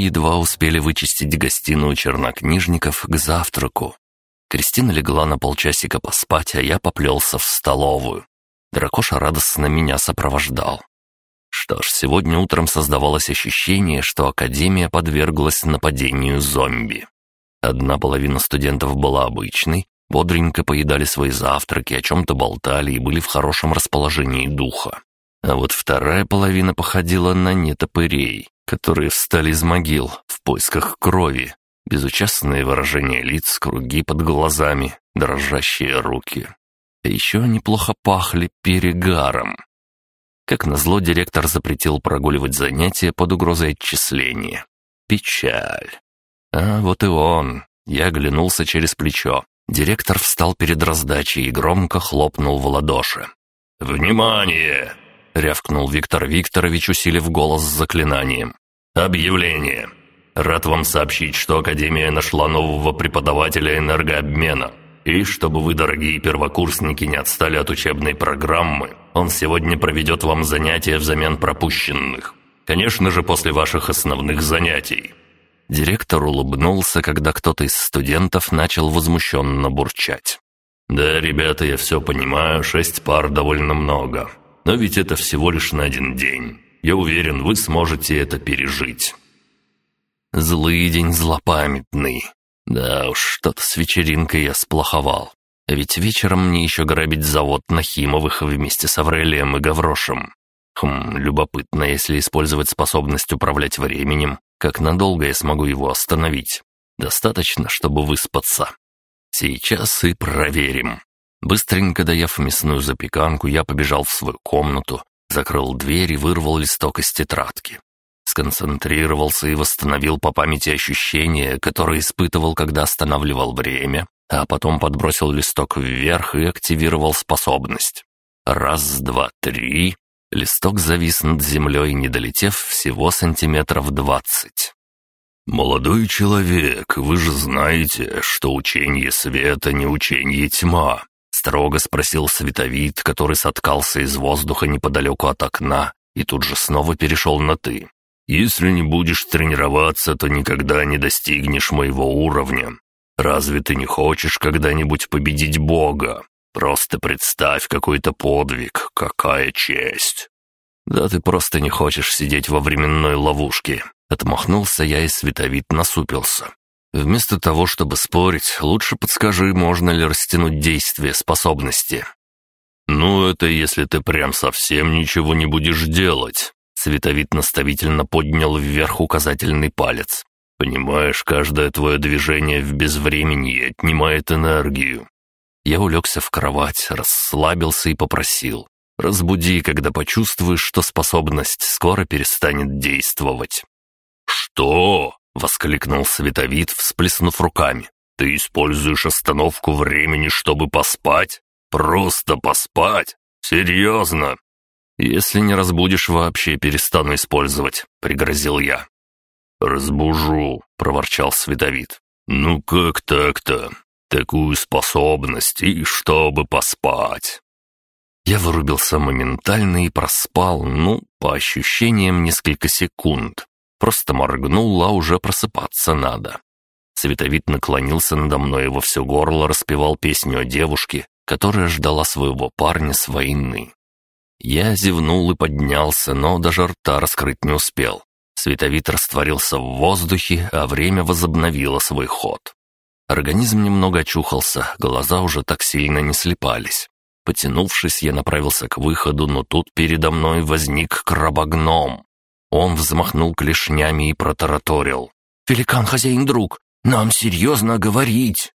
едва успели вычистить гостиную чернокнижников к завтраку. Кристина легла на полчасика поспать, а я поплелся в столовую. Дракоша радостно меня сопровождал. Что ж, сегодня утром создавалось ощущение, что Академия подверглась нападению зомби. Одна половина студентов была обычной, бодренько поедали свои завтраки, о чем-то болтали и были в хорошем расположении духа. А вот вторая половина походила на нетопырей, которые встали из могил в поисках крови. Безучастные выражения лиц, круги под глазами, дрожащие руки. А еще неплохо пахли перегаром. Как назло, директор запретил прогуливать занятия под угрозой отчисления. Печаль. А вот и он. Я оглянулся через плечо. Директор встал перед раздачей и громко хлопнул в ладоши. «Внимание!» — рявкнул Виктор Викторович, усилив голос заклинанием. «Объявление! Рад вам сообщить, что Академия нашла нового преподавателя энергообмена. И чтобы вы, дорогие первокурсники, не отстали от учебной программы, он сегодня проведет вам занятия взамен пропущенных. Конечно же, после ваших основных занятий». Директор улыбнулся, когда кто-то из студентов начал возмущенно бурчать. «Да, ребята, я все понимаю, шесть пар довольно много. Но ведь это всего лишь на один день. Я уверен, вы сможете это пережить». Злый день злопамятный. Да уж, что-то с вечеринкой я сплоховал. Ведь вечером мне еще грабить завод Нахимовых вместе с Аврелием и Гаврошем. Хм, любопытно, если использовать способность управлять временем, как надолго я смогу его остановить. Достаточно, чтобы выспаться. Сейчас и проверим. Быстренько доев мясную запеканку, я побежал в свою комнату, закрыл дверь и вырвал листок из тетрадки сконцентрировался и восстановил по памяти ощущения, которые испытывал, когда останавливал время, а потом подбросил листок вверх и активировал способность. Раз, два, три. Листок завис над землей, не долетев всего сантиметров двадцать. «Молодой человек, вы же знаете, что учение света не учение тьма», — строго спросил световид, который соткался из воздуха неподалеку от окна и тут же снова перешел на «ты». Если не будешь тренироваться, то никогда не достигнешь моего уровня. Разве ты не хочешь когда-нибудь победить Бога? Просто представь какой-то подвиг, какая честь!» «Да ты просто не хочешь сидеть во временной ловушке!» Отмахнулся я и световид насупился. «Вместо того, чтобы спорить, лучше подскажи, можно ли растянуть действие способности». «Ну, это если ты прям совсем ничего не будешь делать. Световид наставительно поднял вверх указательный палец. «Понимаешь, каждое твое движение в безвремени отнимает энергию». Я улегся в кровать, расслабился и попросил. «Разбуди, когда почувствуешь, что способность скоро перестанет действовать». «Что?» — воскликнул Световид, всплеснув руками. «Ты используешь остановку времени, чтобы поспать? Просто поспать? Серьезно?» «Если не разбудишь, вообще перестану использовать», — пригрозил я. «Разбужу», — проворчал Световид. «Ну как так-то? Такую способность, и чтобы поспать». Я вырубился моментально и проспал, ну, по ощущениям, несколько секунд. Просто моргнул, а уже просыпаться надо. Световид наклонился надо мной и во все горло распевал песню о девушке, которая ждала своего парня с войны. Я зевнул и поднялся, но даже рта раскрыть не успел. Световид растворился в воздухе, а время возобновило свой ход. Организм немного очухался, глаза уже так сильно не слепались. Потянувшись, я направился к выходу, но тут передо мной возник крабогном. Он взмахнул клешнями и протараторил. «Великан, хозяин, друг, нам серьезно говорить!»